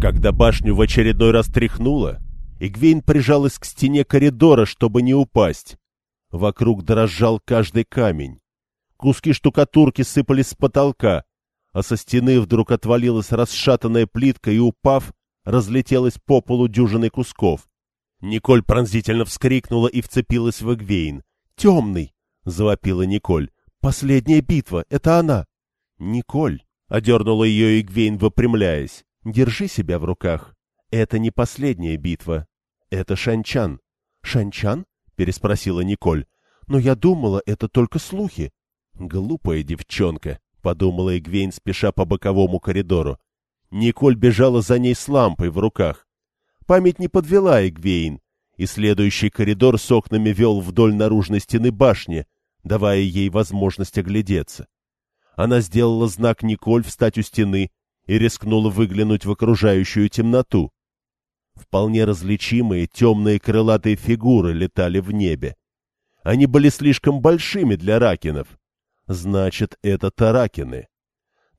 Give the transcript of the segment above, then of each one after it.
Когда башню в очередной раз тряхнуло, Игвейн прижалась к стене коридора, чтобы не упасть. Вокруг дрожал каждый камень. Куски штукатурки сыпались с потолка, а со стены вдруг отвалилась расшатанная плитка и, упав, разлетелась по полу дюжиной кусков. Николь пронзительно вскрикнула и вцепилась в Эгвейн. «Темный!» — завопила Николь. «Последняя битва! Это она!» «Николь!» — одернула ее Игвейн, выпрямляясь. «Держи себя в руках. Это не последняя битва. Это Шанчан». «Шанчан?» — переспросила Николь. «Но я думала, это только слухи». «Глупая девчонка», — подумала Игвейн, спеша по боковому коридору. Николь бежала за ней с лампой в руках. Память не подвела Игвейн, и следующий коридор с окнами вел вдоль наружной стены башни, давая ей возможность оглядеться. Она сделала знак Николь встать у стены и рискнула выглянуть в окружающую темноту. Вполне различимые темные крылатые фигуры летали в небе. Они были слишком большими для ракинов. Значит, это таракины.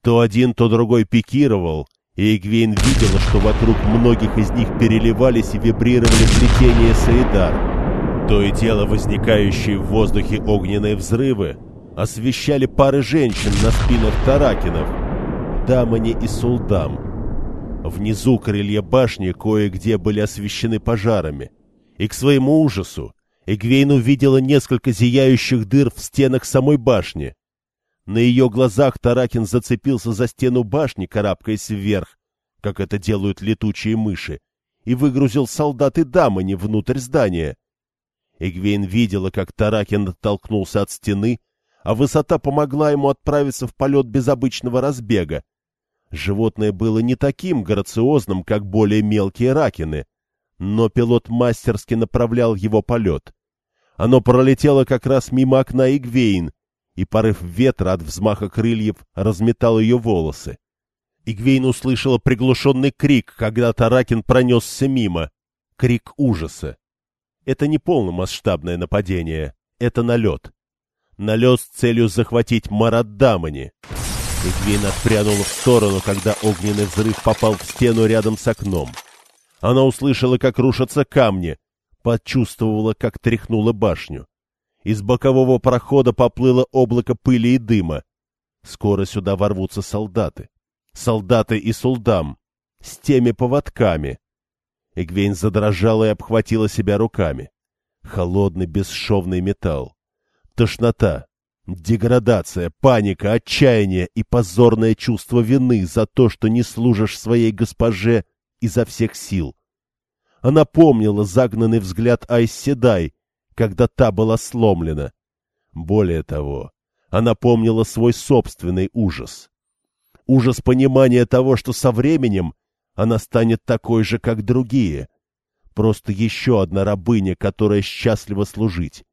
То один, то другой пикировал, и Игвейн видела, что вокруг многих из них переливались и вибрировали плетения Саидар. То и дело возникающие в воздухе огненные взрывы освещали пары женщин на спинах таракинов, Дамани и Сулдам. Внизу крылья башни кое-где были освещены пожарами. И к своему ужасу Эгвейн увидела несколько зияющих дыр в стенах самой башни. На ее глазах Таракин зацепился за стену башни, карабкаясь вверх, как это делают летучие мыши, и выгрузил солдат и дамани внутрь здания. Эгвейн видела, как Таракин оттолкнулся от стены, а высота помогла ему отправиться в полет без обычного разбега. Животное было не таким грациозным, как более мелкие ракины, но пилот мастерски направлял его полет. Оно пролетело как раз мимо окна Игвейн, и порыв ветра от взмаха крыльев разметал ее волосы. Игвейн услышала приглушенный крик, когда Таракин пронесся мимо. Крик ужаса. Это не полномасштабное нападение, это налет. Налет с целью захватить Мараддамани. Игвейн отпрянула в сторону, когда огненный взрыв попал в стену рядом с окном. Она услышала, как рушатся камни, почувствовала, как тряхнула башню. Из бокового прохода поплыло облако пыли и дыма. Скоро сюда ворвутся солдаты. Солдаты и сулдам. С теми поводками. Игвейн задрожала и обхватила себя руками. Холодный бесшовный металл. Тошнота, Деградация, паника, отчаяние и позорное чувство вины за то, что не служишь своей госпоже изо всех сил. Она помнила загнанный взгляд Айседай, когда та была сломлена. Более того, она помнила свой собственный ужас. Ужас понимания того, что со временем она станет такой же, как другие. Просто еще одна рабыня, которая счастлива служить.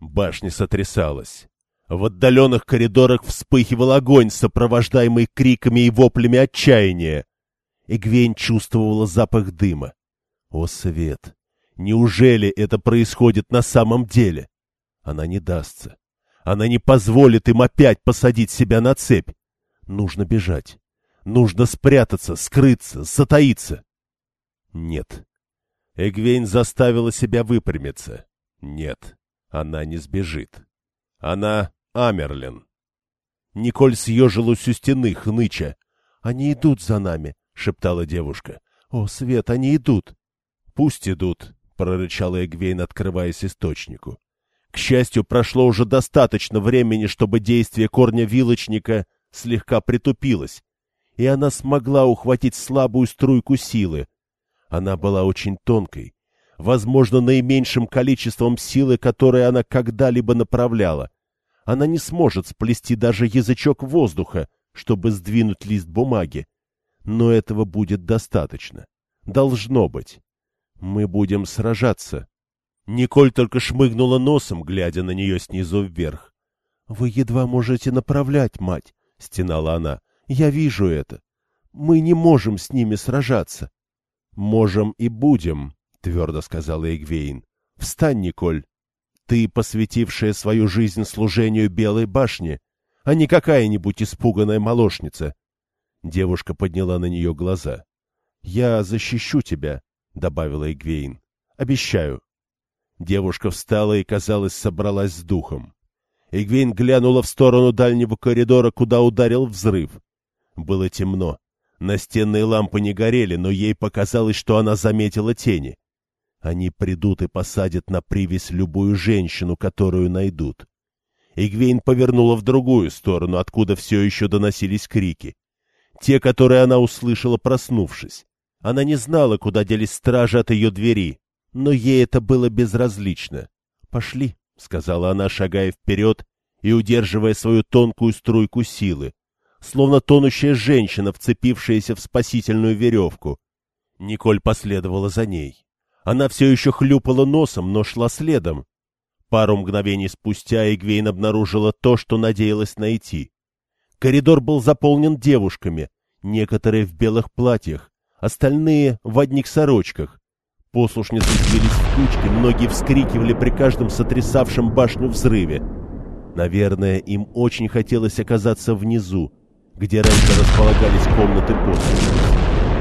Башня сотрясалась. В отдаленных коридорах вспыхивал огонь, сопровождаемый криками и воплями отчаяния. Игвень чувствовала запах дыма. О, свет! Неужели это происходит на самом деле? Она не дастся. Она не позволит им опять посадить себя на цепь. Нужно бежать. Нужно спрятаться, скрыться, затаиться. Нет. Эгвейн заставила себя выпрямиться. Нет, она не сбежит. Она Амерлин. Николь съежилась у стены, хныча. — Они идут за нами, — шептала девушка. — О, Свет, они идут. — Пусть идут, — прорычала Эгвейн, открываясь источнику. К счастью, прошло уже достаточно времени, чтобы действие корня вилочника слегка притупилось, и она смогла ухватить слабую струйку силы. Она была очень тонкой, возможно, наименьшим количеством силы, которое она когда-либо направляла — она не сможет сплести даже язычок воздуха, чтобы сдвинуть лист бумаги. Но этого будет достаточно. Должно быть. Мы будем сражаться. Николь только шмыгнула носом, глядя на нее снизу вверх. — Вы едва можете направлять, мать, — стенала она. — Я вижу это. Мы не можем с ними сражаться. — Можем и будем, — твердо сказала Эгвейн. — Встань, Николь. Ты, посвятившая свою жизнь служению Белой башни, а не какая-нибудь испуганная молочница. Девушка подняла на нее глаза. — «Я защищу тебя», — добавила Эгвейн. «Обещаю». Девушка встала и, казалось, собралась с духом. Эгвейн глянула в сторону дальнего коридора, куда ударил взрыв. Было темно. Настенные лампы не горели, но ей показалось, что она заметила тени. Они придут и посадят на привязь любую женщину, которую найдут. Игвейн повернула в другую сторону, откуда все еще доносились крики. Те, которые она услышала, проснувшись. Она не знала, куда делись стражи от ее двери, но ей это было безразлично. «Пошли», — сказала она, шагая вперед и удерживая свою тонкую струйку силы, словно тонущая женщина, вцепившаяся в спасительную веревку. Николь последовала за ней. Она все еще хлюпала носом, но шла следом. Пару мгновений спустя Игвейн обнаружила то, что надеялась найти. Коридор был заполнен девушками, некоторые в белых платьях, остальные в одних сорочках. Послушницы сбились в кучки, многие вскрикивали при каждом сотрясавшем башню взрыве. Наверное, им очень хотелось оказаться внизу, где раньше располагались комнаты послушниц.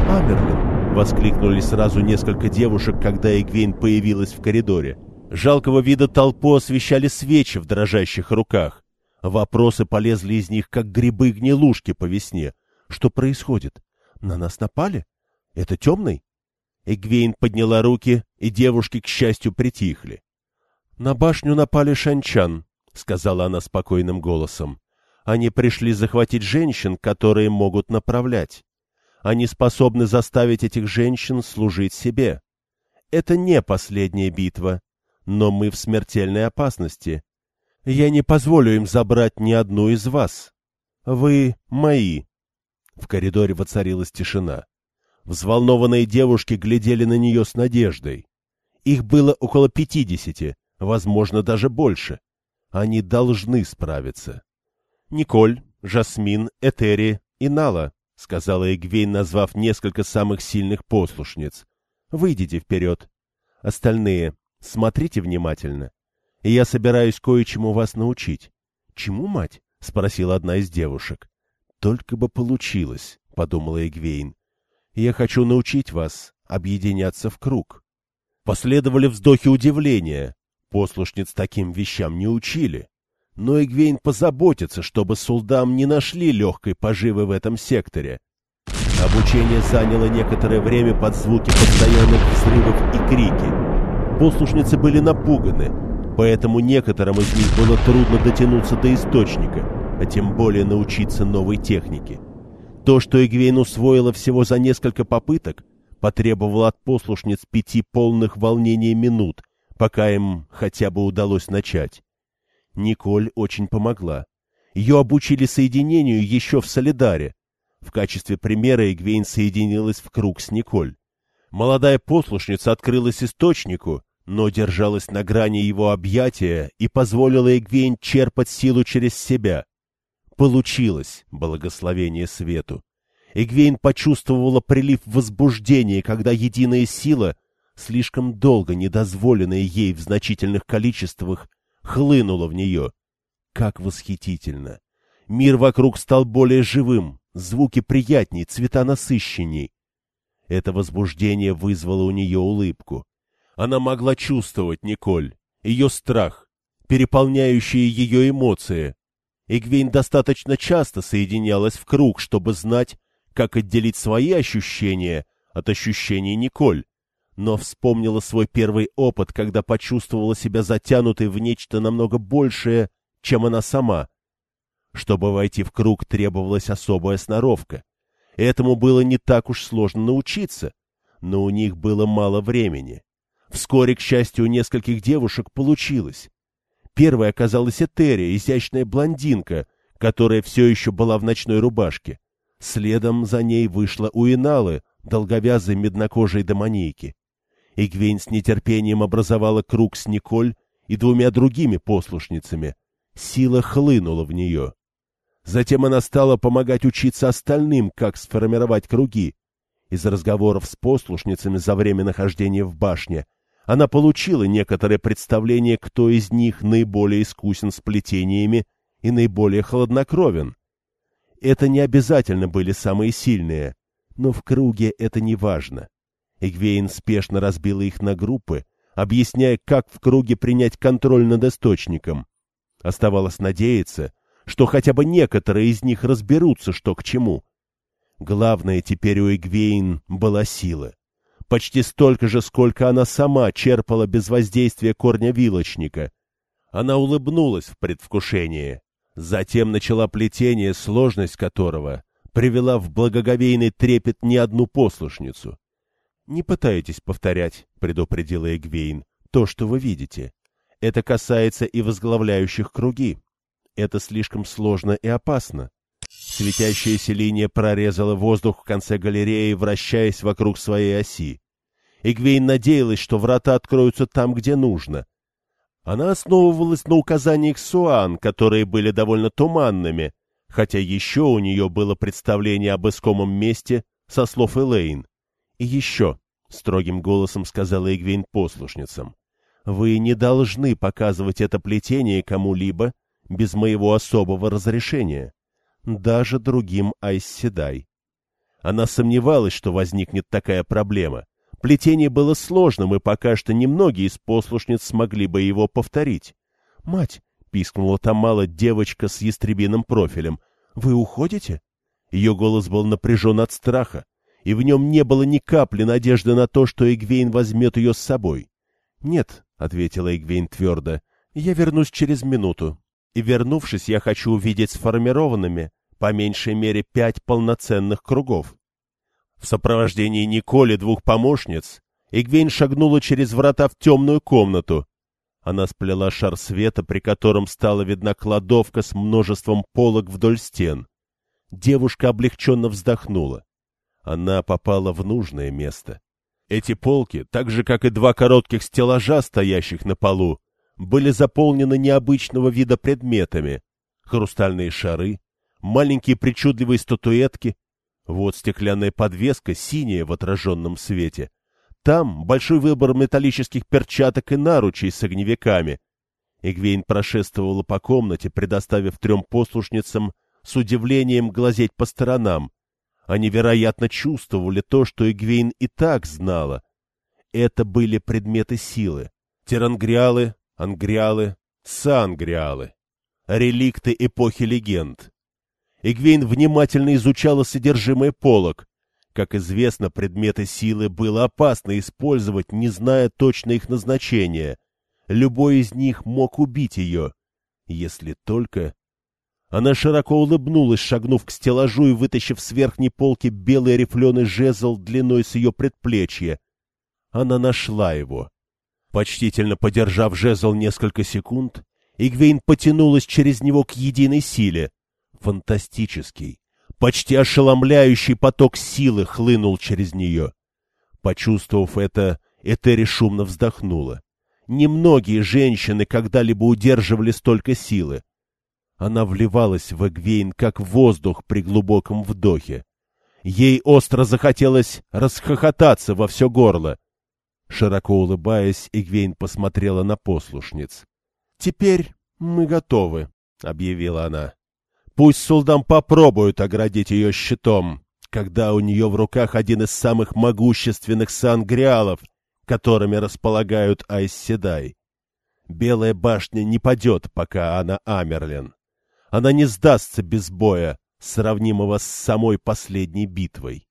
«Амерлин!» — воскликнули сразу несколько девушек, когда Эгвейн появилась в коридоре. Жалкого вида толпу освещали свечи в дрожащих руках. Вопросы полезли из них, как грибы-гнилушки по весне. Что происходит? На нас напали? Это темный? Эгвейн подняла руки, и девушки, к счастью, притихли. — На башню напали шанчан, — сказала она спокойным голосом. Они пришли захватить женщин, которые могут направлять. Они способны заставить этих женщин служить себе. Это не последняя битва, но мы в смертельной опасности. Я не позволю им забрать ни одну из вас. Вы мои. В коридоре воцарилась тишина. Взволнованные девушки глядели на нее с надеждой. Их было около пятидесяти, возможно, даже больше. Они должны справиться. Николь, Жасмин, Этери и Нала, — сказала Эгвейн, назвав несколько самых сильных послушниц. — Выйдите вперед. Остальные, смотрите внимательно. Я собираюсь кое-чему вас научить. — Чему, мать? — спросила одна из девушек. — Только бы получилось, — подумала Эгвейн. — Я хочу научить вас объединяться в круг. Последовали вздохи удивления. Послушниц таким вещам не учили. Но Эгвейн позаботится, чтобы сулдам не нашли легкой поживы в этом секторе. Обучение заняло некоторое время под звуки постоянных взрывов и крики. Послушницы были напуганы, поэтому некоторым из них было трудно дотянуться до источника, а тем более научиться новой технике. То, что Эгвейн усвоила всего за несколько попыток, потребовало от послушниц пяти полных волнений минут, пока им хотя бы удалось начать. Николь очень помогла. Ее обучили соединению еще в Солидаре. В качестве примера Эгвейн соединилась в круг с Николь. Молодая послушница открылась источнику, но держалась на грани его объятия и позволила Эгвейн черпать силу через себя. Получилось, благословение свету. Эгвейн почувствовала прилив возбуждения, когда единая сила, слишком долго недозволенная ей в значительных количествах, хлынуло в нее. Как восхитительно! Мир вокруг стал более живым, звуки приятней, цвета насыщенней. Это возбуждение вызвало у нее улыбку. Она могла чувствовать Николь, ее страх, переполняющие ее эмоции. Игвейн достаточно часто соединялась в круг, чтобы знать, как отделить свои ощущения от ощущений Николь но вспомнила свой первый опыт, когда почувствовала себя затянутой в нечто намного большее, чем она сама. Чтобы войти в круг, требовалась особая сноровка. Этому было не так уж сложно научиться, но у них было мало времени. Вскоре, к счастью, у нескольких девушек получилось. Первой оказалась Этерия, изящная блондинка, которая все еще была в ночной рубашке. Следом за ней вышла Уиналы, долговязой меднокожей домонейки. Игвейн с нетерпением образовала круг с Николь и двумя другими послушницами. Сила хлынула в нее. Затем она стала помогать учиться остальным, как сформировать круги. Из разговоров с послушницами за время нахождения в башне она получила некоторое представление, кто из них наиболее искусен с плетениями и наиболее хладнокровен. Это не обязательно были самые сильные. Но в круге это не важно. Эгвейн спешно разбила их на группы, объясняя, как в круге принять контроль над источником. Оставалось надеяться, что хотя бы некоторые из них разберутся, что к чему. Главное теперь у Эгвейн была сила. Почти столько же, сколько она сама черпала без воздействия корня вилочника. Она улыбнулась в предвкушении. Затем начала плетение, сложность которого привела в благоговейный трепет не одну послушницу. — Не пытайтесь повторять, — предупредила Эгвейн, — то, что вы видите. Это касается и возглавляющих круги. Это слишком сложно и опасно. Светящаяся линия прорезала воздух в конце галереи, вращаясь вокруг своей оси. Игвейн надеялась, что врата откроются там, где нужно. Она основывалась на указаниях Суан, которые были довольно туманными, хотя еще у нее было представление об искомом месте со слов Элейн. И еще, — строгим голосом сказала Игвейн послушницам, — вы не должны показывать это плетение кому-либо без моего особого разрешения, даже другим Айсседай. Она сомневалась, что возникнет такая проблема. Плетение было сложным, и пока что немногие из послушниц смогли бы его повторить. — Мать, — пискнула Тамала девочка с ястребиным профилем, — вы уходите? Ее голос был напряжен от страха, и в нем не было ни капли надежды на то, что Эгвейн возьмет ее с собой. — Нет, — ответила Эгвейн твердо, — я вернусь через минуту. И, вернувшись, я хочу увидеть сформированными, по меньшей мере, пять полноценных кругов. В сопровождении Николи двух помощниц Игвейн шагнула через врата в темную комнату, она сплела шар света, при котором стала видна кладовка с множеством полок вдоль стен. Девушка облегченно вздохнула. Она попала в нужное место. Эти полки, так же, как и два коротких стеллажа, стоящих на полу, были заполнены необычного вида предметами. Хрустальные шары, маленькие причудливые статуэтки, вот стеклянная подвеска, синяя в отраженном свете, там большой выбор металлических перчаток и наручей с огневиками. Игвейн прошествовала по комнате, предоставив трем послушницам с удивлением глазеть по сторонам. Они, вероятно, чувствовали то, что Игвейн и так знала. Это были предметы силы. Терангриалы, ангриалы, сангриалы. Реликты эпохи легенд. Игвейн внимательно изучала содержимое полок. Как известно, предметы силы было опасно использовать, не зная точно их назначения. Любой из них мог убить ее. Если только... Она широко улыбнулась, шагнув к стеллажу и вытащив с верхней полки белый рифленый жезл длиной с ее предплечья. Она нашла его. Почтительно подержав жезл несколько секунд, Игвейн потянулась через него к единой силе. Фантастический, Почти ошеломляющий поток силы хлынул через нее. Почувствовав это, Этери шумно вздохнула. Немногие женщины когда-либо удерживали столько силы. Она вливалась в Эгвейн, как воздух при глубоком вдохе. Ей остро захотелось расхохотаться во все горло. Широко улыбаясь, Игвейн посмотрела на послушниц. — Теперь мы готовы, — объявила она. Пусть Сулдам попробует оградить ее щитом, когда у нее в руках один из самых могущественных сангриалов, которыми располагают Айсседай. Белая башня не падет, пока она Амерлин. Она не сдастся без боя, сравнимого с самой последней битвой.